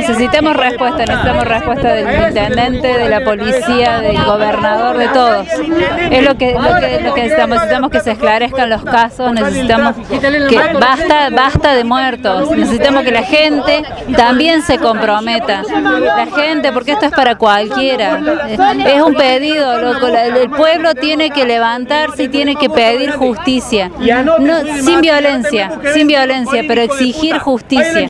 necesitamos respuesta, necesitamos respuesta del intendente, de la policía, del gobernador, de todos. Es lo que, lo que, lo que necesitamos, necesitamos que se esclarezcan los casos, necesitamos que basta, basta de muertos, necesitamos que la gente también se comprometa. La gente, porque esto es para cualquiera. Es un pedido, loco. El pueblo tiene que levantarse y tiene que pedir justicia. No, sin violencia, sin violencia, pero exigir justicia.